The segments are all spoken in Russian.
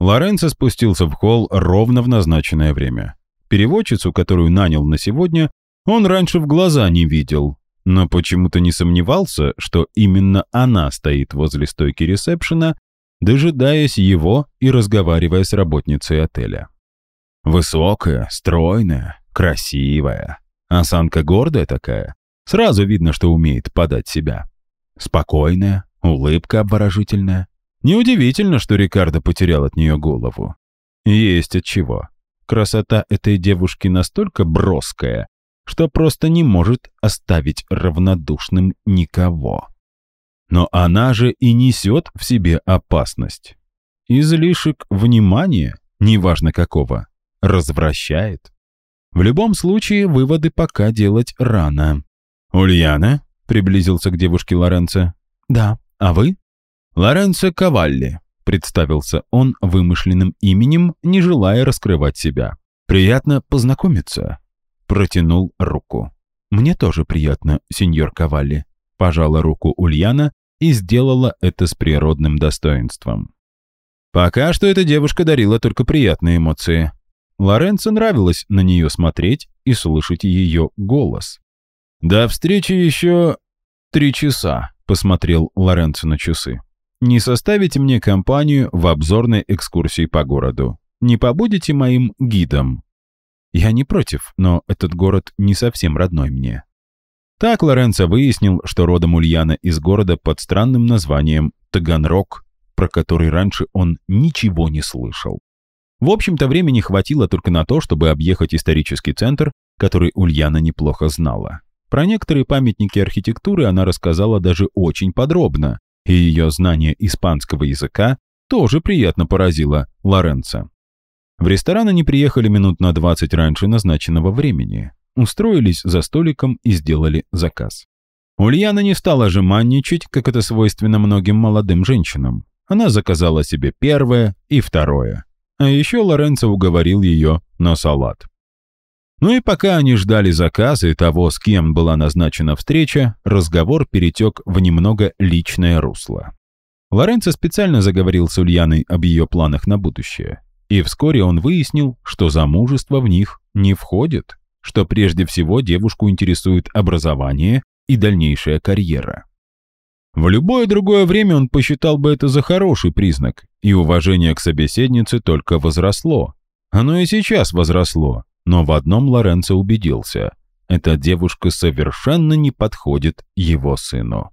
Лоренцо спустился в холл ровно в назначенное время. Переводчицу, которую нанял на сегодня, он раньше в глаза не видел, но почему-то не сомневался, что именно она стоит возле стойки ресепшена, дожидаясь его и разговаривая с работницей отеля. Высокая, стройная, красивая, осанка гордая такая. Сразу видно, что умеет подать себя. Спокойная, улыбка обворожительная. Неудивительно, что Рикардо потерял от нее голову. Есть от чего. Красота этой девушки настолько броская, что просто не может оставить равнодушным никого. Но она же и несет в себе опасность. Излишек внимания, неважно какого, развращает. В любом случае, выводы пока делать рано. «Ульяна?» — приблизился к девушке Лоренцо. «Да. А вы?» «Лоренцо Кавалли», — представился он вымышленным именем, не желая раскрывать себя. «Приятно познакомиться», — протянул руку. «Мне тоже приятно, сеньор Кавалли», — пожала руку Ульяна и сделала это с природным достоинством. Пока что эта девушка дарила только приятные эмоции. Лоренцо нравилось на нее смотреть и слышать ее голос. «До встречи еще три часа», — посмотрел Лоренцо на часы. «Не составите мне компанию в обзорной экскурсии по городу. Не побудете моим гидом». «Я не против, но этот город не совсем родной мне». Так Лоренцо выяснил, что родом Ульяна из города под странным названием Таганрог, про который раньше он ничего не слышал. В общем-то, времени хватило только на то, чтобы объехать исторический центр, который Ульяна неплохо знала. Про некоторые памятники архитектуры она рассказала даже очень подробно, и ее знание испанского языка тоже приятно поразило Лоренцо. В ресторан они приехали минут на 20 раньше назначенного времени, устроились за столиком и сделали заказ. Ульяна не стала жеманничать, как это свойственно многим молодым женщинам. Она заказала себе первое и второе. А еще Лоренцо уговорил ее на салат. Ну и пока они ждали заказа и того, с кем была назначена встреча, разговор перетек в немного личное русло. Лоренцо специально заговорил с Ульяной об ее планах на будущее. И вскоре он выяснил, что замужество в них не входит, что прежде всего девушку интересует образование и дальнейшая карьера. В любое другое время он посчитал бы это за хороший признак, и уважение к собеседнице только возросло. Оно и сейчас возросло, но в одном Лоренцо убедился – эта девушка совершенно не подходит его сыну.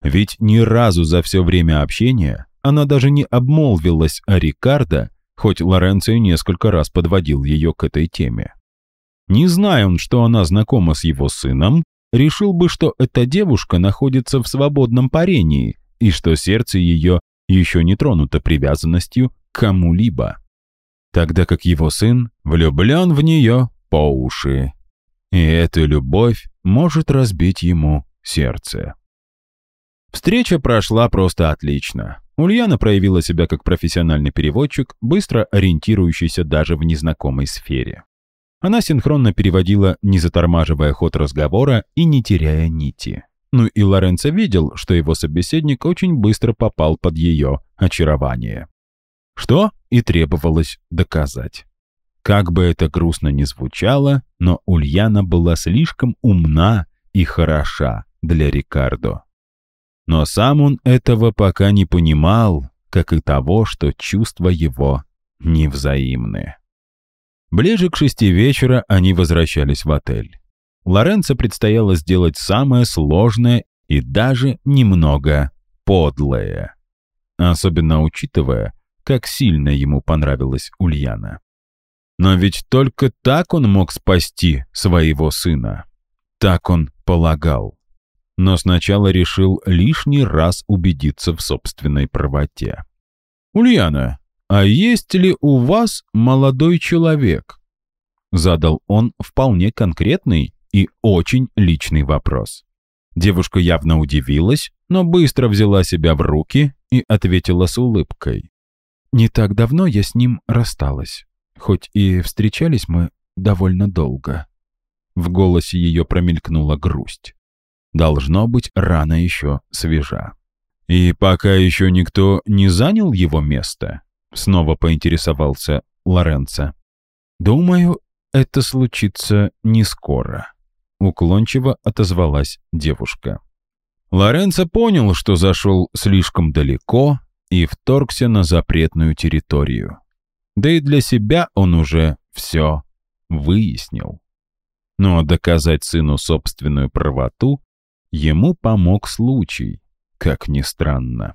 Ведь ни разу за все время общения она даже не обмолвилась о Рикардо, хоть Лоренцо несколько раз подводил ее к этой теме. Не зная он, что она знакома с его сыном, решил бы, что эта девушка находится в свободном парении и что сердце ее еще не тронуто привязанностью к кому-либо. Тогда как его сын влюблен в нее по уши. И эта любовь может разбить ему сердце. Встреча прошла просто отлично. Ульяна проявила себя как профессиональный переводчик, быстро ориентирующийся даже в незнакомой сфере. Она синхронно переводила, не затормаживая ход разговора и не теряя нити. Ну и Лоренцо видел, что его собеседник очень быстро попал под ее очарование. Что и требовалось доказать. Как бы это грустно ни звучало, но Ульяна была слишком умна и хороша для Рикардо. Но сам он этого пока не понимал, как и того, что чувства его невзаимны. Ближе к шести вечера они возвращались в отель. Лоренцо предстояло сделать самое сложное и даже немного подлое. Особенно учитывая, как сильно ему понравилась Ульяна. Но ведь только так он мог спасти своего сына. Так он полагал. Но сначала решил лишний раз убедиться в собственной правоте. «Ульяна, «А есть ли у вас молодой человек?» Задал он вполне конкретный и очень личный вопрос. Девушка явно удивилась, но быстро взяла себя в руки и ответила с улыбкой. «Не так давно я с ним рассталась, хоть и встречались мы довольно долго». В голосе ее промелькнула грусть. Должно быть, рана еще свежа. «И пока еще никто не занял его место?» Снова поинтересовался Лоренцо. «Думаю, это случится не скоро», — уклончиво отозвалась девушка. Лоренцо понял, что зашел слишком далеко и вторгся на запретную территорию. Да и для себя он уже все выяснил. Но доказать сыну собственную правоту ему помог случай, как ни странно.